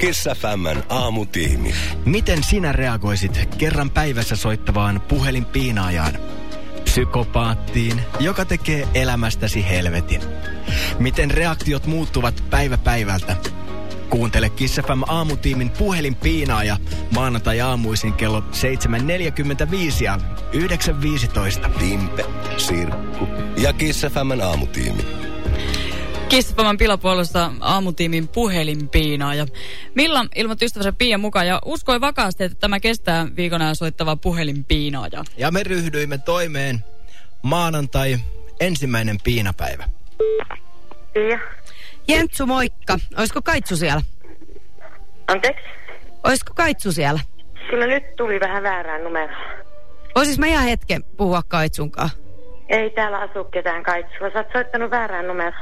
Kissa Femman aamutiimi. Miten sinä reagoisit kerran päivässä soittavaan puhelinpiinaajaan? Psykopaattiin, joka tekee elämästäsi helvetin. Miten reaktiot muuttuvat päivä päivältä? Kuuntele Kiss FM aamutiimin puhelinpiinaaja maanantai aamuisin kello 7.45 ja 9.15. Timpe, Sirkku ja Kiss Femman aamutiimi. Kissapaman pilapuolusta aamutiimin puhelinpiinaaja. Milla ilmoitti ystävänsä Pia mukaan ja uskoi vakaasti, että tämä kestää viikon ajan soittava puhelinpiinaaja. Ja me ryhdyimme toimeen maanantai ensimmäinen piinapäivä. Pia. Jentsu, moikka. Olisiko Kaitsu siellä? Anteeksi? Olisiko Kaitsu siellä? Kyllä nyt tuli vähän väärään numero. Oisis mä ihan hetken puhua Kaitsunkaan. Ei täällä asu ketään kaitsua. Sä oot soittanut väärään numero.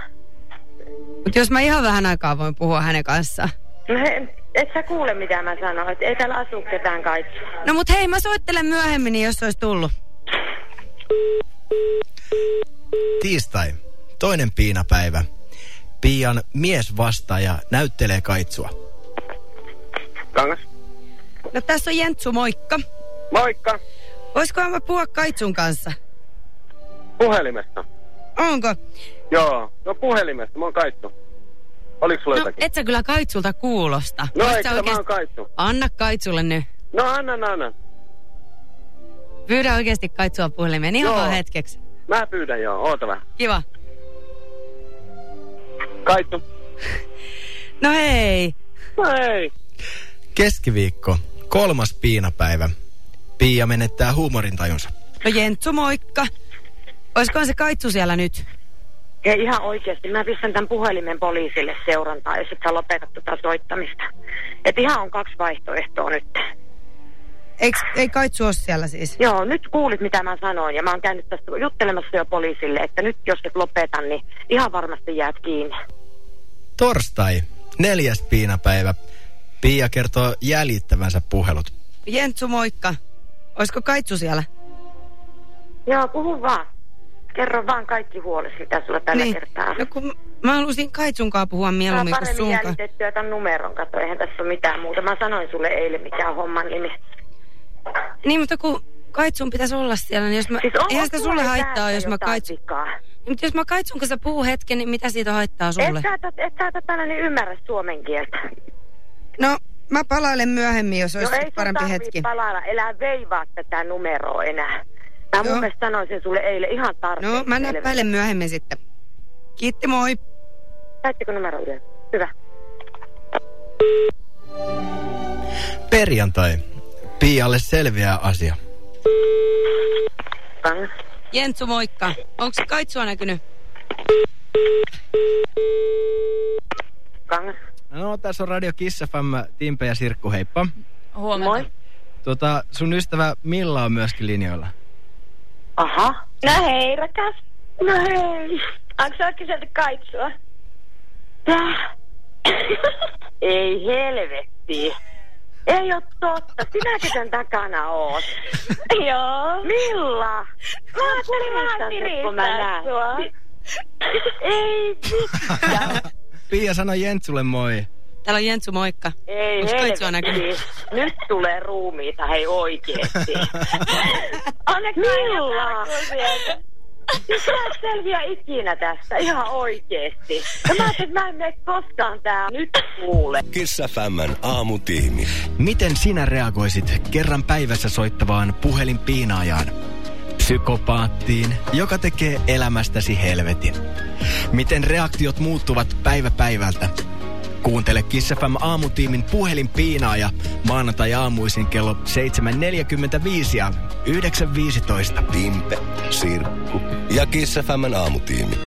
Mutta jos mä ihan vähän aikaa voin puhua hänen kanssaan. No he, et sä kuule mitä mä sanon. Et ei täällä asu ketään kaitsua. No mut hei, mä soittelen myöhemmin, niin jos olisi tullut. Tiistai, toinen piinapäivä. Pian mies vastaaja näyttelee kaitsua. Kangas. No tässä on Jentsu, moikka. Moikka. Voisiko mä puhua Kaitsun kanssa? Puhelimesta. Onko? Joo. No puhelimesta. Mä oon Kaitsu. Oliko sulla No jotakin? et sä kyllä Kaitsulta kuulosta. No eikö sä sä, mä oon Kaitsu. Anna Kaitsulle nyt. No anna, anna. Pyydä oikeasti Kaitsua puhelimeen ihan Joo. vaan hetkeksi. Mä pyydän joo. Oota vähän. Kiva. Kaitsu. No hei. No ei. Keskiviikko, kolmas piinapäivä. Pia menettää huumorintajunsa. No Jentsu, moikka. Olisikohan se Kaitsu siellä nyt? Hei ihan oikeasti. Mä pistän tämän puhelimen poliisille seurantaa, jos et sä lopetat tätä soittamista. Et ihan on kaksi vaihtoehtoa nyt. Eiks, ei Kaitsu ole siellä siis? Joo, nyt kuulit mitä mä sanoin ja mä oon käynyt tästä juttelemassa jo poliisille, että nyt jos et lopeta, niin ihan varmasti jäät kiinni. Torstai, neljäs piinapäivä. Pia kertoo jäljittävänsä puhelut. Jentsu, moikka. Olisiko Kaitsu siellä? Joo, puhu vaan. Kerro vaan kaikki huolesi, mitä sulla tällä kertaa. No kun mä halusin Kaitsunkaan puhua Mä mieluummin kuin paremmin sunkaan. jäljitettyä tämän numeron, kato, eihän tässä ole mitään muuta. Mä sanoin sulle eilen, mikä on homman nimi. Niin, mutta kun Kaitsun pitäisi olla siellä, niin jos mä... Siis eihän sitä sulle haittaa, jos mä Kaitsun... Niin, mutta jos mä Kaitsun kanssa puhun hetken, niin mitä siitä haittaa sulle? Et sä, et, sä tällainen ymmärrä suomen kieltä. No, mä palailen myöhemmin, jos No olisi ei sun parempi tarvii hetki. palailla, elää veivaa tätä numeroa enää. Mä Joo. mun mielestä sanoisin sulle eilen ihan tarpeeksi. No, mä näppäilen myöhemmin sitten. Kiitti, moi. Käyttikö numero yleensä? Hyvä. Perjantai, Pialle selviää asia. Kangas. Jentsu, moikka. Onko se Kaitsua näkynyt? Kangas. No, tässä on Radio Kiss FM, Timpe ja Sirkku, heippa. Huomenta. Moi. Tota, sun ystävä Milla on myöskin linjoilla. Aha. No hei, rakas. No hei. Onko sä kyselty kaitsua? Tää. Ei helvetti. Ei oo totta. Sinäkin sen takana oot. Joo. Milla? Mä ajattelin vaan näen. sua. Ei mitään. Pia, sano Jentsulle moi. Täällä on Jentsu, moikka. Ei helvetti. Nyt tulee ruumiita, hei oikeesti. Onneksi mä en sieltä. Siis Sä et selviä ikinä tästä, ihan oikeesti. Ja mä ajattelin, että mä en mene koskaan tää nyt kuule. Kiss Femman aamutiimi. Miten sinä reagoisit kerran päivässä soittavaan puhelinpiinaajaan? Psykopaattiin, joka tekee elämästäsi helvetin. Miten reaktiot muuttuvat päivä päivältä? Kuuntele Kiss FM aamutiimin puhelinpiinaaja maanantai aamuisin kello 7.45 ja 9.15. Timpe, Sirkku ja Kiss Femman aamutiimi.